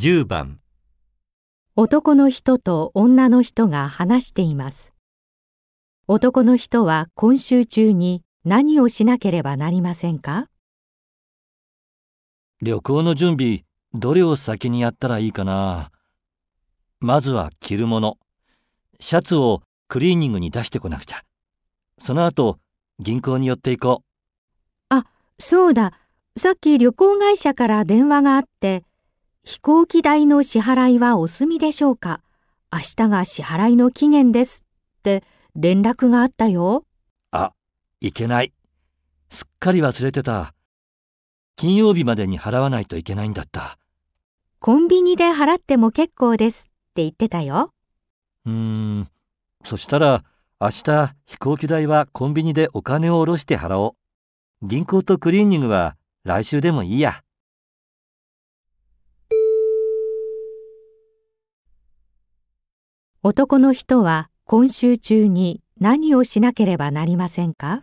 10番男の人と女の人が話しています。男の人は今週中に何をしなければなりませんか？旅行の準備、どれを先にやったらいいかな？まずは着るもの。シャツをクリーニングに出してこなくちゃ。その後、銀行に寄っていこそうだ、さっき旅行会社から電話があって、飛行機代の支払いはお済みでしょうか？明日が支払いの期限ですって連絡があったよ。う。あ、いけない。すっかり忘れてた。金曜日までに払わないといけないんだった。コンビニで払っても結構ですって言ってたよ。うーん。そしたら、明日飛行機代はコンビニでお金を下ろして払おう。銀行とクリーニングは来週でもいいや。男の人は今週中に何をしなければなりませんか？